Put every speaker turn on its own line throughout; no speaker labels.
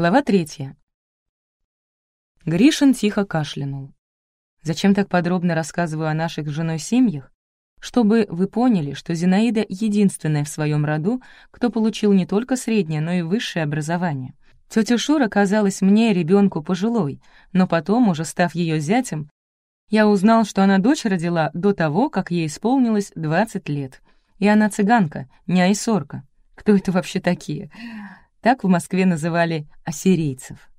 Глава третья. Гришин тихо кашлянул. Зачем так подробно рассказываю о наших с женой семьях? Чтобы вы поняли, что Зинаида единственная в своем роду, кто получил не только среднее, но и высшее образование. Тетя Шура казалась мне ребенку пожилой, но потом, уже став ее зятем, я узнал, что она дочь родила до того, как ей исполнилось 20 лет. И она цыганка, не айсорка. Кто это вообще такие? Так в Москве называли ассирийцев.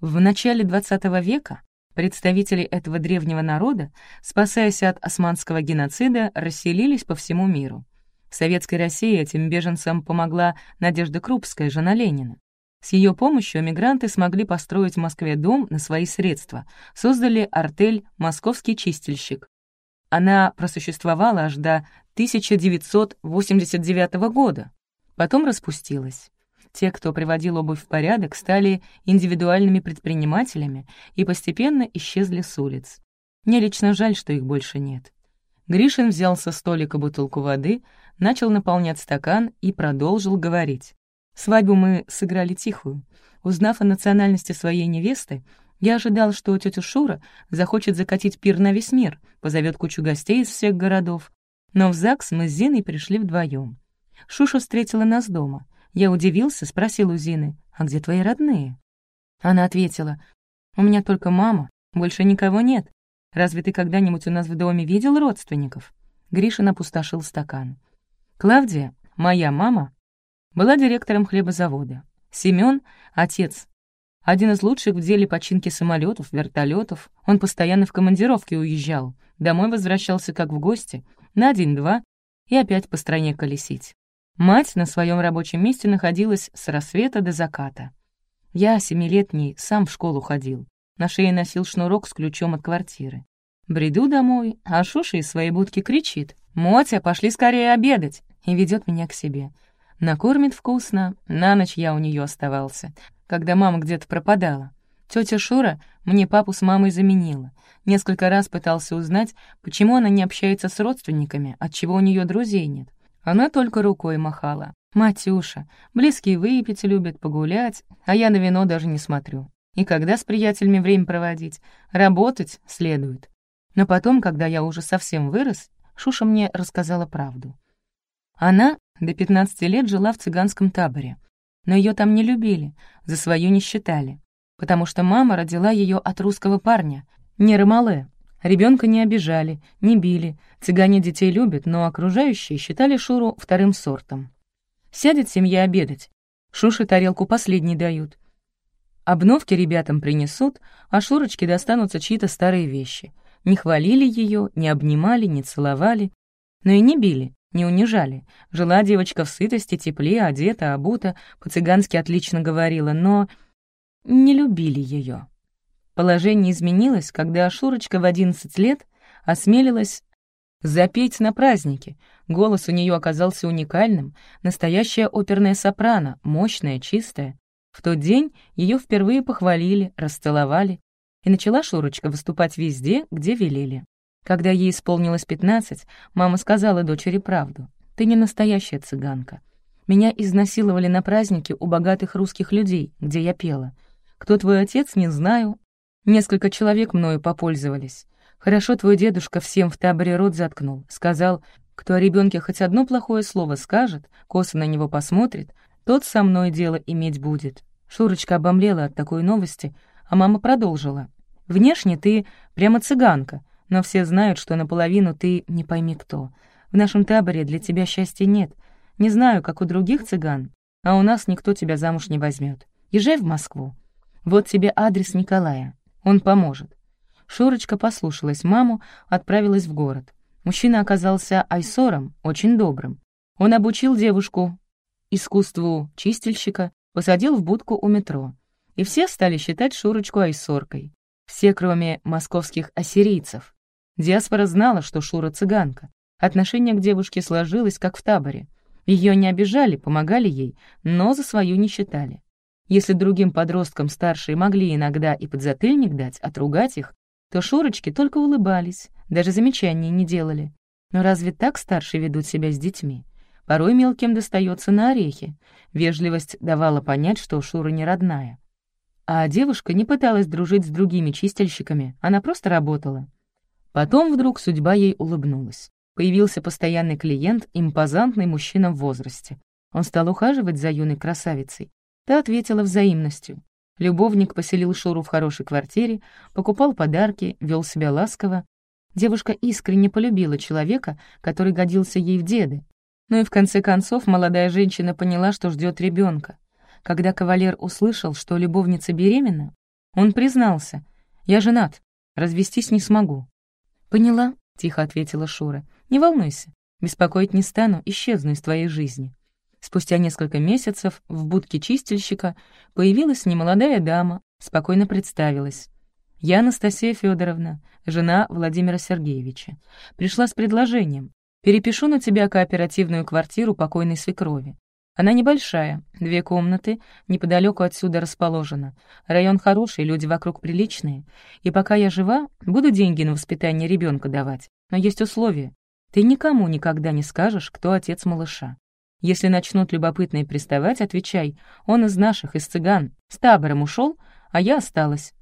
В начале XX века представители этого древнего народа, спасаясь от османского геноцида, расселились по всему миру. В Советской России этим беженцам помогла Надежда Крупская, жена Ленина. С ее помощью эмигранты смогли построить в Москве дом на свои средства, создали артель «Московский чистильщик». Она просуществовала аж до 1989 года, потом распустилась. Те, кто приводил обувь в порядок, стали индивидуальными предпринимателями и постепенно исчезли с улиц. Мне лично жаль, что их больше нет. Гришин взял со столика бутылку воды, начал наполнять стакан и продолжил говорить. Свадьбу мы сыграли тихую. Узнав о национальности своей невесты, я ожидал, что тетя Шура захочет закатить пир на весь мир, позовет кучу гостей из всех городов. Но в ЗАГС мы с Зиной пришли вдвоем. Шуша встретила нас дома — я удивился, спросил у Зины, «А где твои родные?» Она ответила, «У меня только мама, больше никого нет. Разве ты когда-нибудь у нас в доме видел родственников?» Гришин опустошил стакан. Клавдия, моя мама, была директором хлебозавода. Семён — отец. Один из лучших в деле починки самолетов, вертолетов. Он постоянно в командировке уезжал. Домой возвращался как в гости, на один-два, и опять по стране колесить. Мать на своем рабочем месте находилась с рассвета до заката. Я, семилетний, сам в школу ходил. На шее носил шнурок с ключом от квартиры. Бреду домой, а Шуша из своей будки кричит. «Мотя, пошли скорее обедать!» и ведет меня к себе. Накормит вкусно, на ночь я у нее оставался, когда мама где-то пропадала. Тетя Шура мне папу с мамой заменила. Несколько раз пытался узнать, почему она не общается с родственниками, отчего у нее друзей нет. Она только рукой махала. «Матюша, близкие выпить любят, погулять, а я на вино даже не смотрю. И когда с приятелями время проводить? Работать следует». Но потом, когда я уже совсем вырос, Шуша мне рассказала правду. Она до 15 лет жила в цыганском таборе, но ее там не любили, за свою не считали, потому что мама родила ее от русского парня, не Ромале, Ребенка не обижали, не били. Цыгане детей любят, но окружающие считали Шуру вторым сортом. Сядет семья обедать. Шуши тарелку последней дают. Обновки ребятам принесут, а Шурочке достанутся чьи-то старые вещи. Не хвалили ее, не обнимали, не целовали, но и не били, не унижали. Жила девочка в сытости, тепле, одета, обута, по-цыгански отлично говорила, но не любили ее. Положение изменилось, когда Шурочка в 11 лет осмелилась запеть на празднике. Голос у нее оказался уникальным, настоящая оперная сопрано, мощная, чистая. В тот день ее впервые похвалили, расцеловали, и начала Шурочка выступать везде, где велели. Когда ей исполнилось 15, мама сказала дочери правду. «Ты не настоящая цыганка. Меня изнасиловали на празднике у богатых русских людей, где я пела. Кто твой отец, не знаю, Несколько человек мною попользовались. Хорошо твой дедушка всем в таборе рот заткнул. Сказал, кто о ребенке хоть одно плохое слово скажет, косо на него посмотрит, тот со мной дело иметь будет. Шурочка обомлела от такой новости, а мама продолжила. «Внешне ты прямо цыганка, но все знают, что наполовину ты не пойми кто. В нашем таборе для тебя счастья нет. Не знаю, как у других цыган, а у нас никто тебя замуж не возьмет. Езжай в Москву. Вот тебе адрес Николая. Он поможет». Шурочка послушалась маму, отправилась в город. Мужчина оказался айсором, очень добрым. Он обучил девушку искусству чистильщика, посадил в будку у метро. И все стали считать Шурочку айсоркой. Все, кроме московских ассирийцев. Диаспора знала, что Шура цыганка. Отношение к девушке сложилось, как в таборе. Ее не обижали, помогали ей, но за свою не считали. Если другим подросткам старшие могли иногда и подзатыльник дать, отругать их, то Шурочки только улыбались, даже замечаний не делали. Но разве так старшие ведут себя с детьми? Порой мелким достается на орехи. Вежливость давала понять, что Шура не родная. А девушка не пыталась дружить с другими чистильщиками, она просто работала. Потом вдруг судьба ей улыбнулась. Появился постоянный клиент, импозантный мужчина в возрасте. Он стал ухаживать за юной красавицей. Та ответила взаимностью. Любовник поселил Шуру в хорошей квартире, покупал подарки, вел себя ласково. Девушка искренне полюбила человека, который годился ей в деды. Ну и в конце концов молодая женщина поняла, что ждет ребенка. Когда кавалер услышал, что любовница беременна, он признался, «Я женат, развестись не смогу». «Поняла», — тихо ответила Шура, «не волнуйся, беспокоить не стану, исчезну из твоей жизни». Спустя несколько месяцев в будке чистильщика появилась немолодая дама, спокойно представилась. «Я Анастасия Федоровна, жена Владимира Сергеевича. Пришла с предложением. Перепишу на тебя кооперативную квартиру покойной свекрови. Она небольшая, две комнаты, неподалеку отсюда расположена. Район хороший, люди вокруг приличные. И пока я жива, буду деньги на воспитание ребенка давать. Но есть условие. Ты никому никогда не скажешь, кто отец малыша. Если начнут любопытные приставать, отвечай, он из наших, из цыган, с табором ушел, а я осталась.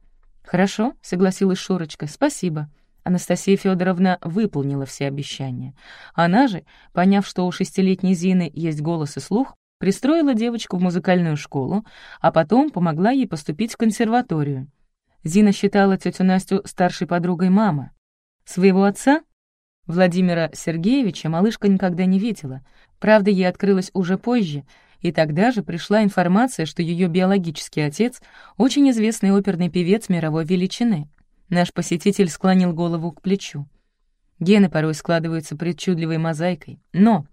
«Хорошо», — согласилась Шурочка, — «спасибо». Анастасия Федоровна выполнила все обещания. Она же, поняв, что у шестилетней Зины есть голос и слух, пристроила девочку в музыкальную школу, а потом помогла ей поступить в консерваторию. Зина считала тетю Настю старшей подругой мамы. Своего отца, Владимира Сергеевича, малышка никогда не видела, Правда, ей открылась уже позже, и тогда же пришла информация, что ее биологический отец — очень известный оперный певец мировой величины. Наш посетитель склонил голову к плечу. Гены порой складываются причудливой мозаикой, но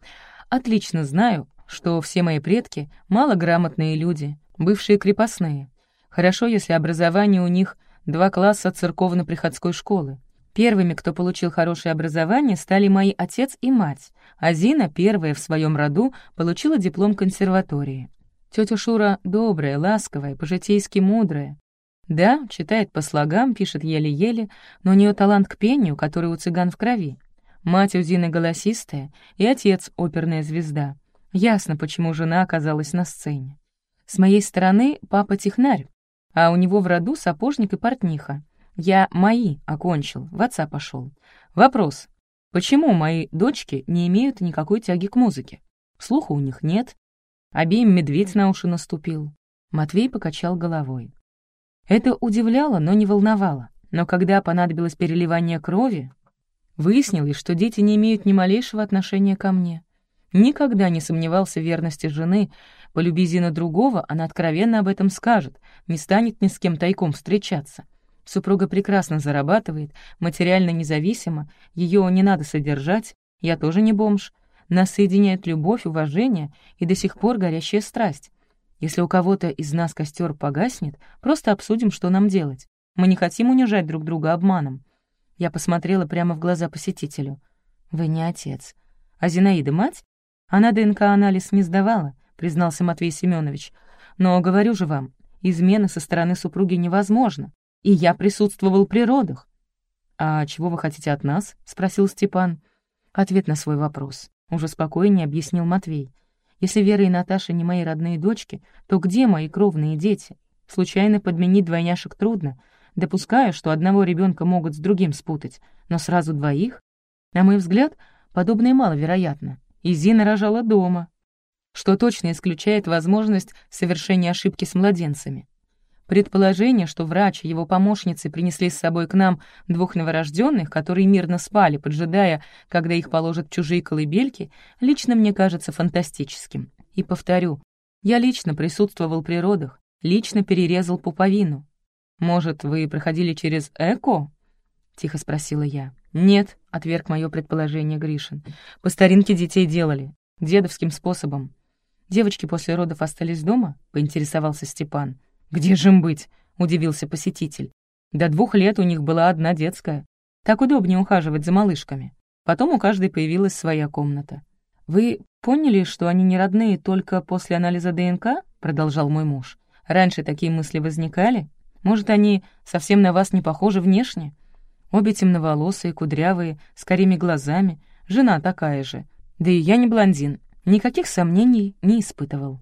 отлично знаю, что все мои предки — малограмотные люди, бывшие крепостные. Хорошо, если образование у них два класса церковно-приходской школы. Первыми, кто получил хорошее образование, стали мои отец и мать, а Зина, первая в своем роду, получила диплом консерватории. Тетя Шура добрая, ласковая, по-житейски мудрая. Да, читает по слогам, пишет еле-еле, но у нее талант к пению, который у цыган в крови. Мать у Зины голосистая, и отец — оперная звезда. Ясно, почему жена оказалась на сцене. С моей стороны папа технарь, а у него в роду сапожник и портниха. Я мои окончил, в отца пошел. Вопрос. Почему мои дочки не имеют никакой тяги к музыке? Слуха у них нет. Обеим медведь на уши наступил. Матвей покачал головой. Это удивляло, но не волновало. Но когда понадобилось переливание крови, выяснилось, что дети не имеют ни малейшего отношения ко мне. Никогда не сомневался в верности жены. Полюби Зина другого, она откровенно об этом скажет, не станет ни с кем тайком встречаться. Супруга прекрасно зарабатывает, материально независима, ее не надо содержать, я тоже не бомж. Нас соединяет любовь, уважение и до сих пор горящая страсть. Если у кого-то из нас костер погаснет, просто обсудим, что нам делать. Мы не хотим унижать друг друга обманом. Я посмотрела прямо в глаза посетителю. «Вы не отец. А Зинаида мать? Она ДНК-анализ не сдавала», — признался Матвей Семенович. «Но, говорю же вам, измена со стороны супруги невозможна и я присутствовал при родах. «А чего вы хотите от нас?» — спросил Степан. Ответ на свой вопрос. Уже спокойнее объяснил Матвей. «Если Вера и Наташа не мои родные дочки, то где мои кровные дети? Случайно подменить двойняшек трудно. Допускаю, что одного ребенка могут с другим спутать, но сразу двоих? На мой взгляд, подобное маловероятно. И Зина рожала дома, что точно исключает возможность совершения ошибки с младенцами. Предположение, что врач и его помощницы принесли с собой к нам двух новорожденных, которые мирно спали, поджидая, когда их положат в чужие колыбельки, лично мне кажется фантастическим. И повторю, я лично присутствовал при родах, лично перерезал пуповину. «Может, вы проходили через ЭКО?» — тихо спросила я. «Нет», — отверг мое предположение Гришин. «По старинке детей делали, дедовским способом». «Девочки после родов остались дома?» — поинтересовался Степан. «Где же им быть?» — удивился посетитель. До двух лет у них была одна детская. Так удобнее ухаживать за малышками. Потом у каждой появилась своя комната. «Вы поняли, что они не родные только после анализа ДНК?» — продолжал мой муж. «Раньше такие мысли возникали? Может, они совсем на вас не похожи внешне? Обе темноволосые, кудрявые, с карими глазами, жена такая же. Да и я не блондин. Никаких сомнений не испытывал.